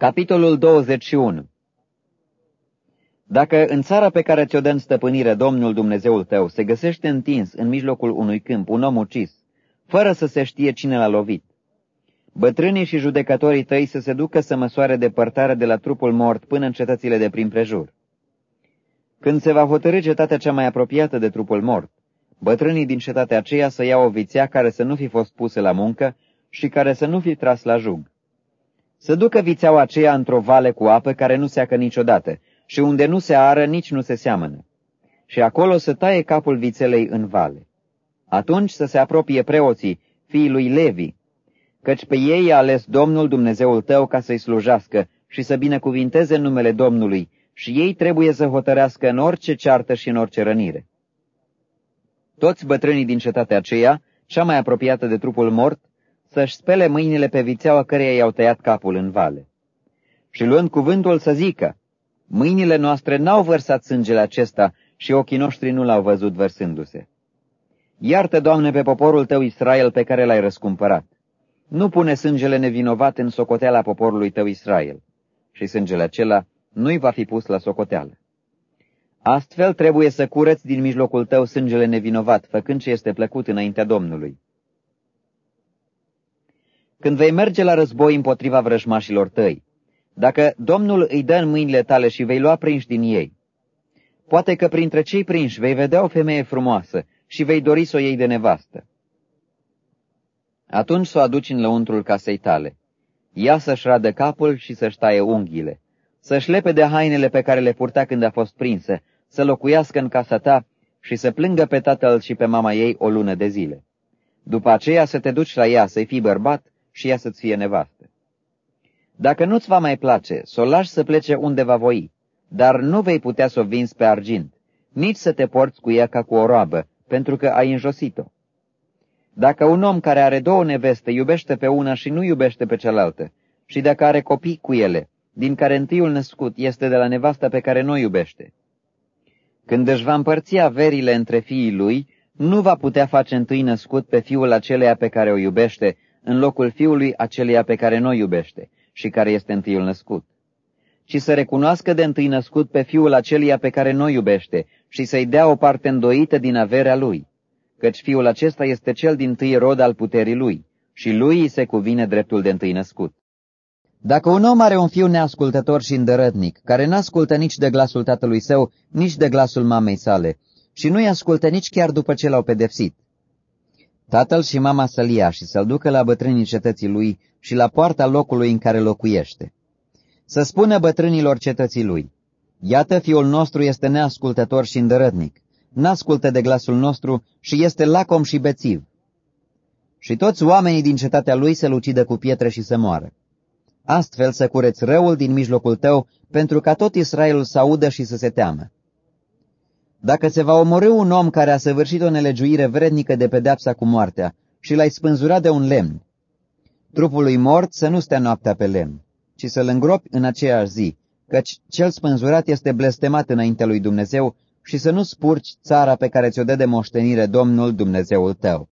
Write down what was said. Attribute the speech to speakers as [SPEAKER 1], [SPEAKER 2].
[SPEAKER 1] Capitolul 21 Dacă în țara pe care ți-o dă în stăpânire Domnul Dumnezeul tău se găsește întins în mijlocul unui câmp un om ucis, fără să se știe cine l-a lovit, bătrânii și judecătorii tăi să se ducă să măsoare depărtarea de la trupul mort până în cetățile de prin prejur. Când se va hotărâ cetatea cea mai apropiată de trupul mort, bătrânii din cetatea aceea să iau o vițea care să nu fi fost pusă la muncă și care să nu fi tras la jug să ducă vițeaua aceea într-o vale cu apă care nu seacă niciodată și unde nu se ară, nici nu se seamănă. Și acolo să taie capul vițelei în vale. Atunci să se apropie preoții, fiii lui Levi, căci pe ei a ales Domnul Dumnezeul tău ca să-i slujească și să binecuvinteze numele Domnului, și ei trebuie să hotărească în orice ceartă și în orice rănire. Toți bătrânii din cetatea aceea, cea mai apropiată de trupul mort, să-și spele mâinile pe vițeaua căreia i-au tăiat capul în vale. Și luând cuvântul să zică, mâinile noastre n-au vărsat sângele acesta și ochii noștri nu l-au văzut vărsându-se. Iartă, Doamne, pe poporul Tău Israel pe care l-ai răscumpărat. Nu pune sângele nevinovat în socoteala poporului Tău Israel. Și sângele acela nu-i va fi pus la socoteală. Astfel trebuie să curăți din mijlocul tău sângele nevinovat, făcând ce este plăcut înaintea Domnului. Când vei merge la război împotriva vrăjmașilor tăi, dacă Domnul îi dă în mâinile tale și vei lua prinși din ei, poate că printre cei prinși vei vedea o femeie frumoasă și vei dori să o iei de nevastă. Atunci să o aduci în lăuntrul casei tale. Ea să-și radă capul și să-și taie unghiile, să-și lepe de hainele pe care le purta când a fost prinsă, să locuiască în casa ta și să plângă pe tatăl și pe mama ei o lună de zile. După aceea să te duci la ea, să-i fii bărbat și ea să-ți fie nevastă. Dacă nu-ți va mai place, să o lași să plece unde va voi, dar nu vei putea să o vinzi pe argint, nici să te porți cu ea ca cu o roabă, pentru că ai înjosit-o. Dacă un om care are două neveste iubește pe una și nu iubește pe cealaltă, și dacă are copii cu ele, din care întâiul născut este de la nevasta pe care nu iubește, când își va împărți averile între fiii lui, nu va putea face întâi născut pe fiul aceleia pe care o iubește, în locul fiului acelia pe care nu iubește și care este întâiul născut, ci să recunoască de întâi născut pe fiul acelia pe care nu iubește și să-i dea o parte îndoită din averea lui, căci fiul acesta este cel din tâi rod al puterii lui și lui îi se cuvine dreptul de întâi născut. Dacă un om are un fiu neascultător și îndărătnic, care n-ascultă nici de glasul tatălui său, nici de glasul mamei sale, și nu-i ascultă nici chiar după ce l-au pedepsit, tatăl și mama să-l ia și să-l ducă la bătrânii cetății lui și la poarta locului în care locuiește. Să spună bătrânilor cetății lui, Iată, fiul nostru este neascultător și îndărătnic, n-ascultă de glasul nostru și este lacom și bețiv. Și toți oamenii din cetatea lui să-l ucidă cu pietre și să moară. Astfel să cureți răul din mijlocul tău, pentru ca tot Israelul să audă și să se teamă. Dacă se va omorâ un om care a săvârșit o nelegiuire vrednică de pedeapsa cu moartea și l-ai spânzurat de un lemn, trupul lui mort să nu stea noaptea pe lemn, ci să-l îngropi în aceeași zi, căci cel spânzurat este blestemat înaintea lui Dumnezeu și să nu spurci țara pe care ți-o dă de moștenire Domnul Dumnezeul tău.